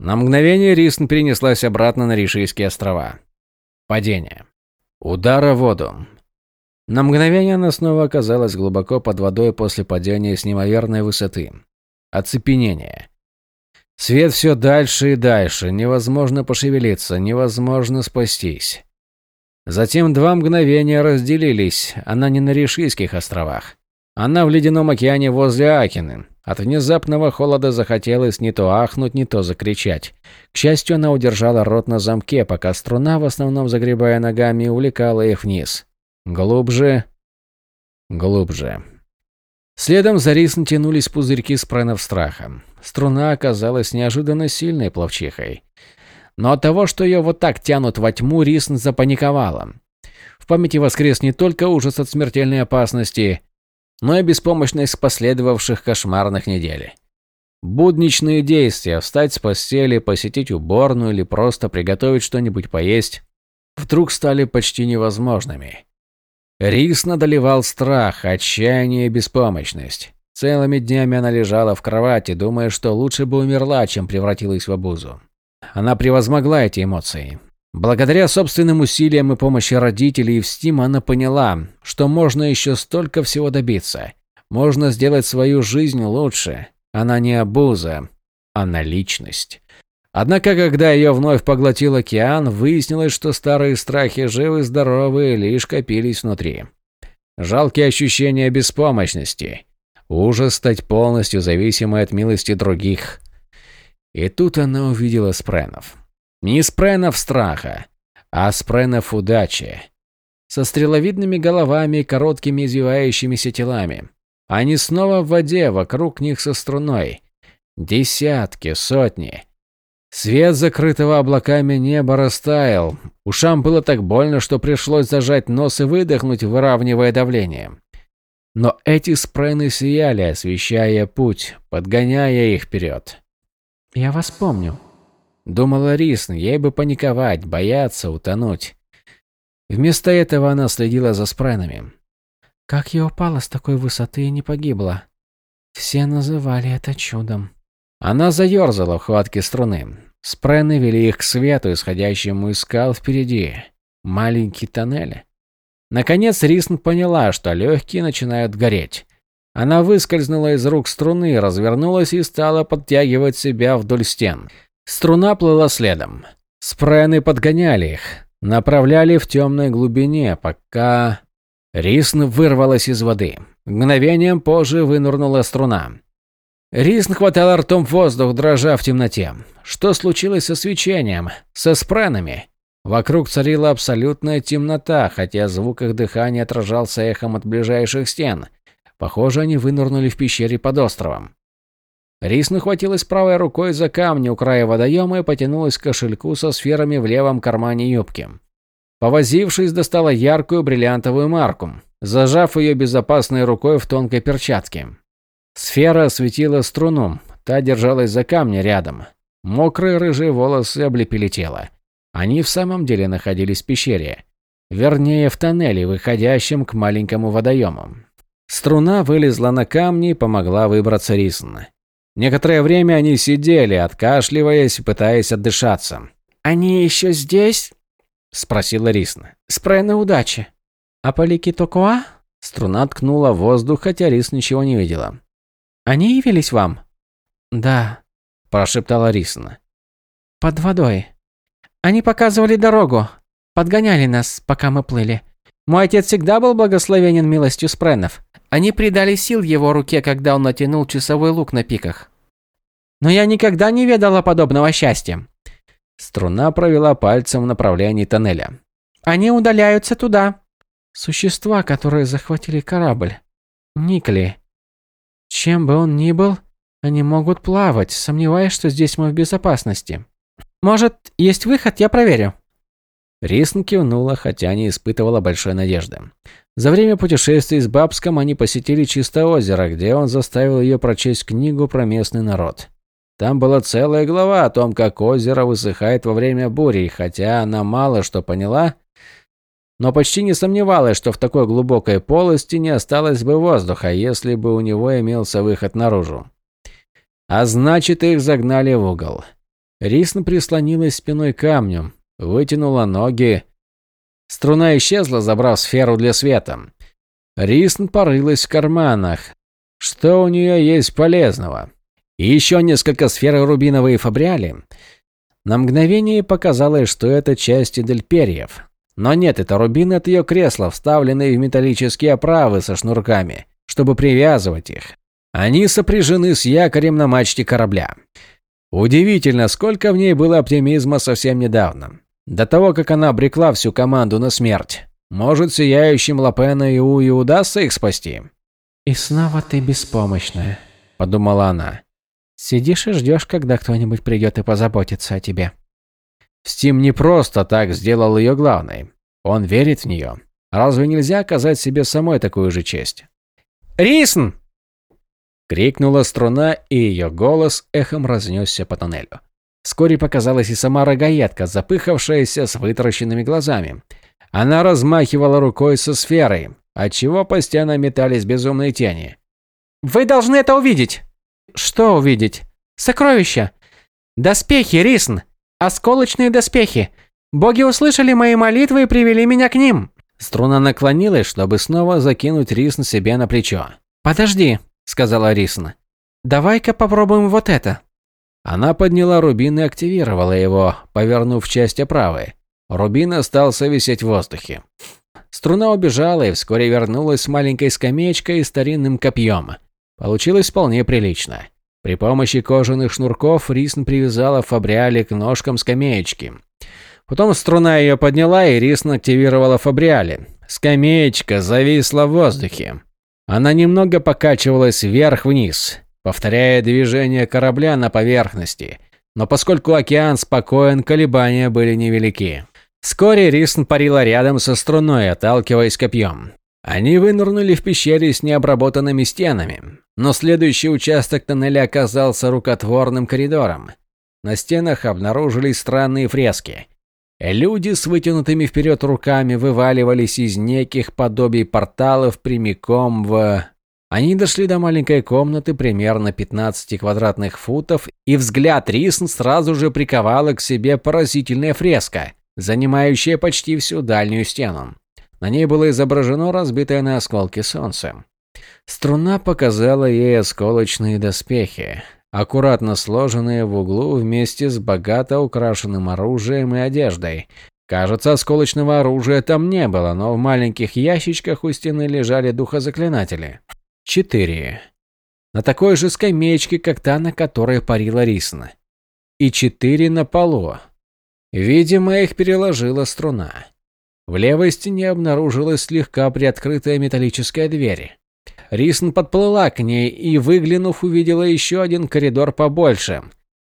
На мгновение Рисн перенеслась обратно на Ришийские острова. Падение. Удар о воду. На мгновение она снова оказалась глубоко под водой после падения с неимоверной высоты. Оцепенение. Свет все дальше и дальше, невозможно пошевелиться, невозможно спастись. Затем два мгновения разделились, она не на Ришийских островах. Она в ледяном океане возле Акины. От внезапного холода захотелось не то ахнуть, не то закричать. К счастью, она удержала рот на замке, пока струна, в основном загребая ногами, увлекала их вниз. Глубже. Глубже. Следом за рисн тянулись пузырьки спренов страха. Струна оказалась неожиданно сильной пловчихой. Но от того, что ее вот так тянут во тьму, Рисн запаниковала. В памяти воскрес не только ужас от смертельной опасности, но и беспомощность последовавших кошмарных недель. Будничные действия – встать с постели, посетить уборную или просто приготовить что-нибудь поесть – вдруг стали почти невозможными. Рис надолевал страх, отчаяние и беспомощность. Целыми днями она лежала в кровати, думая, что лучше бы умерла, чем превратилась в обузу. Она превозмогла эти эмоции. Благодаря собственным усилиям и помощи родителей и Стима она поняла, что можно еще столько всего добиться. Можно сделать свою жизнь лучше. Она не обуза, она личность. Однако, когда ее вновь поглотил океан, выяснилось, что старые страхи живы-здоровы лишь копились внутри. Жалкие ощущения беспомощности. Ужас стать полностью зависимой от милости других. И тут она увидела спренов. Не спренов страха, а спренов удачи. Со стреловидными головами и короткими извивающимися телами. Они снова в воде, вокруг них со струной. Десятки, сотни. Свет закрытого облаками неба растаял. Ушам было так больно, что пришлось зажать нос и выдохнуть, выравнивая давление. Но эти спрены сияли, освещая путь, подгоняя их вперед. «Я вас помню», — думала Рисн, ей бы паниковать, бояться, утонуть. Вместо этого она следила за спренами. «Как я упала с такой высоты и не погибла? Все называли это чудом». Она заерзала в хватке струны. Спрены вели их к свету, исходящему из скал впереди. Маленький тоннель. Наконец Рисн поняла, что легкие начинают гореть. Она выскользнула из рук струны, развернулась и стала подтягивать себя вдоль стен. Струна плыла следом. Спрены подгоняли их, направляли в темной глубине, пока... Рисн вырвалась из воды. Мгновением позже вынырнула струна. Рисн хватал ртом воздух, дрожа в темноте. Что случилось со свечением? Со спренами? Вокруг царила абсолютная темнота, хотя звук их дыхания отражался эхом от ближайших стен. Похоже, они вынырнули в пещере под островом. Рис нахватилась правой рукой за камни у края водоема и потянулась к кошельку со сферами в левом кармане юбки. Повозившись, достала яркую бриллиантовую марку, зажав ее безопасной рукой в тонкой перчатке. Сфера осветила струну, та держалась за камни рядом. Мокрые рыжие волосы облепили тело. Они в самом деле находились в пещере. Вернее, в тоннеле, выходящем к маленькому водоему. Струна вылезла на камни и помогла выбраться Рисн. Некоторое время они сидели, откашливаясь, пытаясь отдышаться. «Они еще здесь?» – спросила Рисн. «Спрей на удачи». «А полики Токуа?» Струна ткнула в воздух, хотя Рис ничего не видела. Они явились вам? Да, прошептала Рисна. Под водой. Они показывали дорогу, подгоняли нас, пока мы плыли. Мой отец всегда был благословенен милостью спренов. Они придали сил его руке, когда он натянул часовой лук на пиках. Но я никогда не ведала подобного счастья. Струна провела пальцем в направлении тоннеля. Они удаляются туда. Существа, которые захватили корабль. Никли. Чем бы он ни был, они могут плавать, сомневаясь, что здесь мы в безопасности. Может, есть выход, я проверю. Рисн кивнула, хотя не испытывала большой надежды. За время путешествий с Бабском они посетили Чистое озеро, где он заставил ее прочесть книгу про местный народ. Там была целая глава о том, как озеро высыхает во время бури, хотя она мало что поняла, но почти не сомневалась, что в такой глубокой полости не осталось бы воздуха, если бы у него имелся выход наружу. А значит, их загнали в угол. Рисн прислонилась спиной к камню, вытянула ноги. Струна исчезла, забрав сферу для света. Рисн порылась в карманах. Что у нее есть полезного? И еще несколько сфер рубиновые фабриали. На мгновение показалось, что это части дельперьев. Но нет, это рубины от ее кресла, вставленные в металлические оправы со шнурками, чтобы привязывать их. Они сопряжены с якорем на мачте корабля. Удивительно, сколько в ней было оптимизма совсем недавно. До того, как она обрекла всю команду на смерть. Может, сияющим Лапена и Уи удастся их спасти? «И снова ты беспомощная», – подумала она. «Сидишь и ждешь, когда кто-нибудь придет и позаботится о тебе». Стим не просто так сделал ее главной. Он верит в нее. Разве нельзя оказать себе самой такую же честь? «Рисн!» Крикнула струна, и ее голос эхом разнесся по тоннелю. Вскоре показалась и сама рогаедка, запыхавшаяся с вытаращенными глазами. Она размахивала рукой со сферой, отчего по стенам метались безумные тени. «Вы должны это увидеть!» «Что увидеть?» «Сокровища!» «Доспехи, Рисн! Осколочные доспехи! Боги услышали мои молитвы и привели меня к ним!» Струна наклонилась, чтобы снова закинуть Рисн себе на плечо. «Подожди», — сказала Рисн. «Давай-ка попробуем вот это». Она подняла рубин и активировала его, повернув часть оправы. Рубин остался висеть в воздухе. Струна убежала и вскоре вернулась с маленькой скамеечкой и старинным копьем. Получилось вполне прилично. При помощи кожаных шнурков Рисн привязала фабриали к ножкам скамеечки. Потом струна ее подняла, и Рисн активировала фабриали. Скамеечка зависла в воздухе. Она немного покачивалась вверх-вниз, повторяя движение корабля на поверхности. Но поскольку океан спокоен, колебания были невелики. Вскоре Рисн парила рядом со струной, отталкиваясь копьем. Они вынырнули в пещере с необработанными стенами, но следующий участок тоннеля оказался рукотворным коридором. На стенах обнаружились странные фрески. Люди с вытянутыми вперед руками вываливались из неких подобий порталов прямиком в... Они дошли до маленькой комнаты примерно 15 квадратных футов, и взгляд Рисн сразу же приковала к себе поразительная фреска – занимающая почти всю дальнюю стену. На ней было изображено разбитое на осколки солнце. Струна показала ей осколочные доспехи, аккуратно сложенные в углу вместе с богато украшенным оружием и одеждой. Кажется, осколочного оружия там не было, но в маленьких ящичках у стены лежали духозаклинатели. Четыре. На такой же скамеечке, как та, на которой парила Рисна. И четыре на полу. Видимо, их переложила струна. В левой стене обнаружилась слегка приоткрытая металлическая дверь. Рисн подплыла к ней и, выглянув, увидела еще один коридор побольше.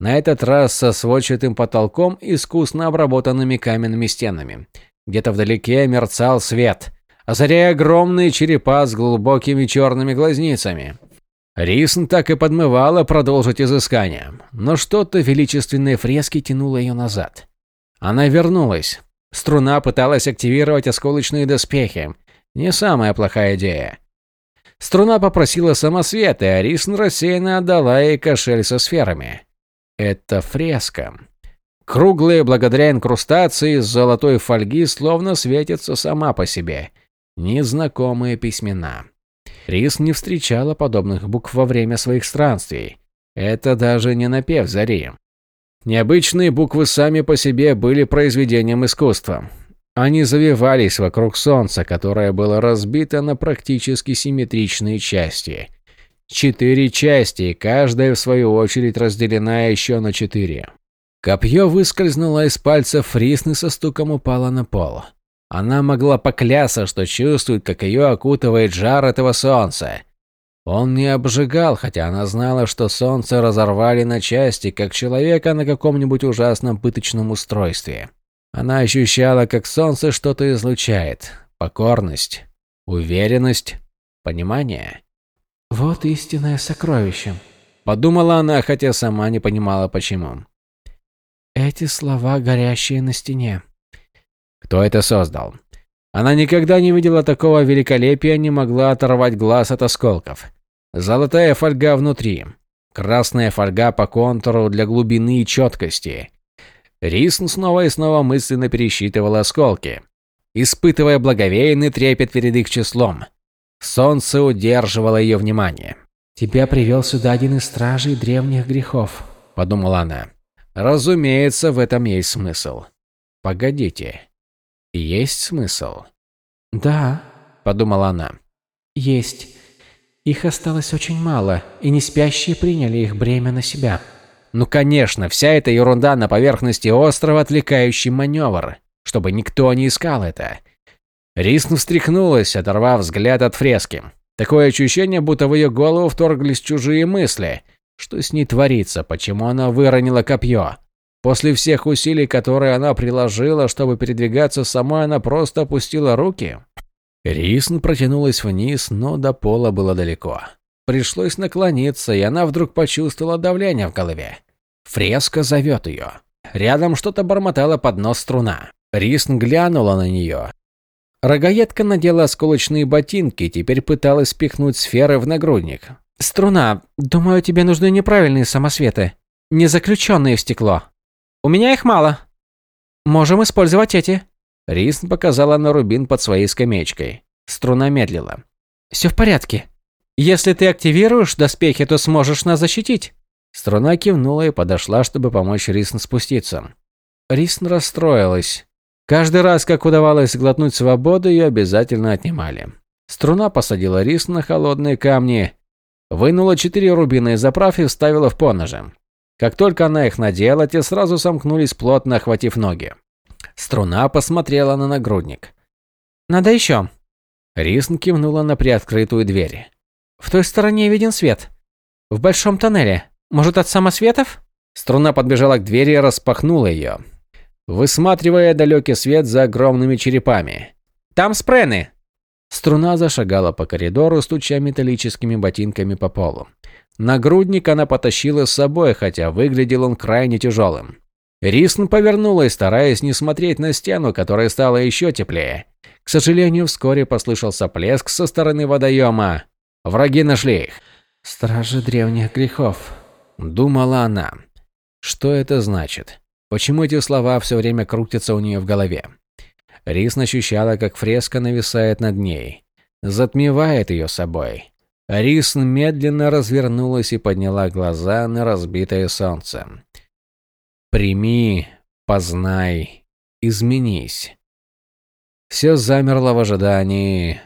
На этот раз со сводчатым потолком и искусно обработанными каменными стенами. Где-то вдалеке мерцал свет, озаряя огромные черепа с глубокими черными глазницами. Рисн так и подмывала продолжить изыскание, но что-то величественной фрески тянуло ее назад. Она вернулась. Струна пыталась активировать осколочные доспехи. Не самая плохая идея. Струна попросила самосвет, и Арисн рассеянно отдала ей кошель со сферами. Это фреска. Круглая, благодаря инкрустации из золотой фольги, словно светится сама по себе. Незнакомые письмена. Рис не встречала подобных букв во время своих странствий. Это даже не напев зари. Необычные буквы сами по себе были произведением искусства. Они завивались вокруг солнца, которое было разбито на практически симметричные части. Четыре части, каждая в свою очередь разделена еще на четыре. Копье выскользнуло из пальцев Фрисны со стуком упало на пол. Она могла поклясться, что чувствует, как ее окутывает жар этого солнца. Он не обжигал, хотя она знала, что солнце разорвали на части, как человека на каком-нибудь ужасном пыточном устройстве. Она ощущала, как солнце что-то излучает. Покорность, уверенность, понимание. «Вот истинное сокровище», – подумала она, хотя сама не понимала почему. «Эти слова, горящие на стене». Кто это создал? Она никогда не видела такого великолепия, не могла оторвать глаз от осколков. Золотая фольга внутри. Красная фольга по контуру для глубины и четкости. Рисн снова и снова мысленно пересчитывал осколки, испытывая благовейный трепет перед их числом. Солнце удерживало ее внимание. «Тебя привел сюда один из стражей древних грехов», – подумала она. Разумеется, в этом есть смысл. Погодите. Есть смысл? Да, подумала она. Есть. Их осталось очень мало, и неспящие приняли их бремя на себя. Ну конечно, вся эта ерунда на поверхности острова отвлекающий маневр, чтобы никто не искал это. Рисн встряхнулась, оторвав взгляд от фрески. Такое ощущение, будто в ее голову вторглись чужие мысли – что с ней творится? Почему она выронила копье? После всех усилий, которые она приложила, чтобы передвигаться самой, она просто опустила руки? Рисн протянулась вниз, но до пола было далеко. Пришлось наклониться, и она вдруг почувствовала давление в голове. Фреска зовет ее. Рядом что-то бормотала под нос струна. Рисн глянула на нее. Рогаедка надела осколочные ботинки, теперь пыталась спихнуть сферы в нагрудник. «Струна, думаю, тебе нужны неправильные самосветы, не заключенные в стекло. У меня их мало. Можем использовать эти». Рисн показала на рубин под своей скамеечкой. Струна медлила. «Все в порядке. Если ты активируешь доспехи, то сможешь нас защитить». Струна кивнула и подошла, чтобы помочь Рисн спуститься. Рисн расстроилась. Каждый раз, как удавалось глотнуть свободу, ее обязательно отнимали. Струна посадила Рисн на холодные камни Вынула четыре рубина из заправ и вставила в поножи. Как только она их надела, те сразу сомкнулись, плотно охватив ноги. Струна посмотрела на нагрудник. «Надо еще». Рисн кивнула на приоткрытую дверь. «В той стороне виден свет. В большом тоннеле. Может, от самосветов?» Струна подбежала к двери и распахнула ее, высматривая далекий свет за огромными черепами. «Там спрены!» Струна зашагала по коридору, стуча металлическими ботинками по полу. Нагрудник она потащила с собой, хотя выглядел он крайне тяжелым. Рисн повернулась, стараясь не смотреть на стену, которая стала еще теплее. К сожалению, вскоре послышался плеск со стороны водоема. Враги нашли их. «Стражи древних грехов», — думала она. Что это значит? Почему эти слова все время крутятся у нее в голове? Рис ощущала, как фреска нависает над ней, затмевает ее собой. Рис медленно развернулась и подняла глаза на разбитое солнце. «Прими, познай, изменись». Все замерло в ожидании...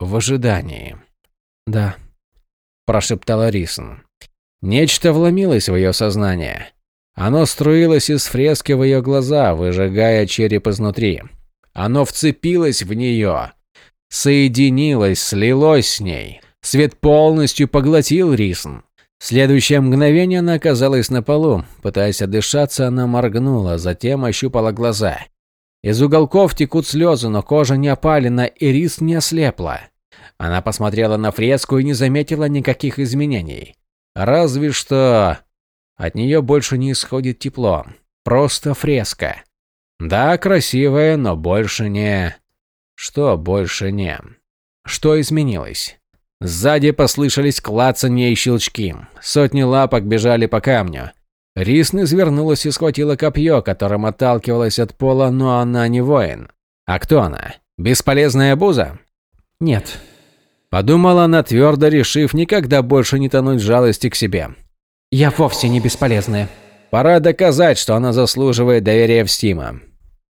в ожидании. «Да», – прошептала Рисн. Нечто вломилось в ее сознание. Оно струилось из фрески в ее глаза, выжигая череп изнутри. Оно вцепилось в нее, соединилось, слилось с ней. Свет полностью поглотил Рисн. В следующее мгновение она оказалась на полу. Пытаясь отдышаться, она моргнула, затем ощупала глаза. Из уголков текут слезы, но кожа не опалена, и Рис не ослепла. Она посмотрела на фреску и не заметила никаких изменений. Разве что от нее больше не исходит тепло. Просто фреска. Да, красивая, но больше не... Что больше не... Что изменилось? Сзади послышались клацанье и щелчки. Сотни лапок бежали по камню. Рисн извернулась и схватила копье, которым отталкивалась от пола, но она не воин. А кто она? Бесполезная буза? Нет. Подумала она, твердо решив никогда больше не тонуть жалости к себе. Я вовсе не бесполезная. Пора доказать, что она заслуживает доверия в Стима.